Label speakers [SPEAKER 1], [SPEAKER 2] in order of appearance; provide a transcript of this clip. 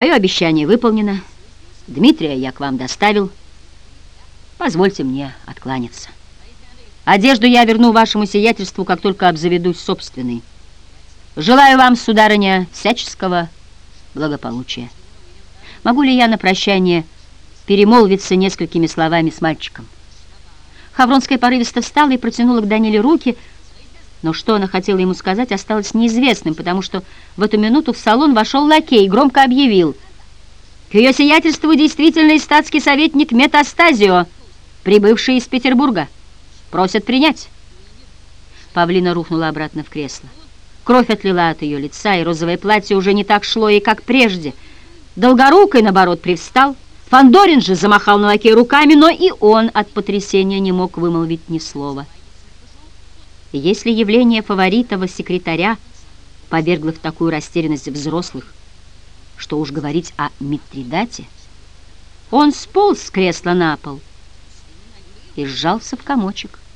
[SPEAKER 1] Мое обещание выполнено. Дмитрия я к вам доставил. Позвольте мне откланяться. Одежду я верну вашему сиятельству, как только обзаведусь собственной. Желаю вам, сударыня, всяческого благополучия. Могу ли я на прощание перемолвиться несколькими словами с мальчиком? Хавронская порывисто встала и протянула к Даниле руки, но что она хотела ему сказать, осталось неизвестным, потому что в эту минуту в салон вошел лакей и громко объявил «К ее сиятельству действительный статский советник Метастазио, прибывший из Петербурга. Просят принять». Павлина рухнула обратно в кресло. Кровь отлила от ее лица, и розовое платье уже не так шло ей, как прежде. Долгорукой, наоборот, привстал. Фандорин же замахал на лакей руками, но и он от потрясения не мог вымолвить ни слова. Если явление фаворитова секретаря повергло в такую растерянность взрослых, что уж говорить о Митридате, он сполз с кресла на пол и сжался в комочек.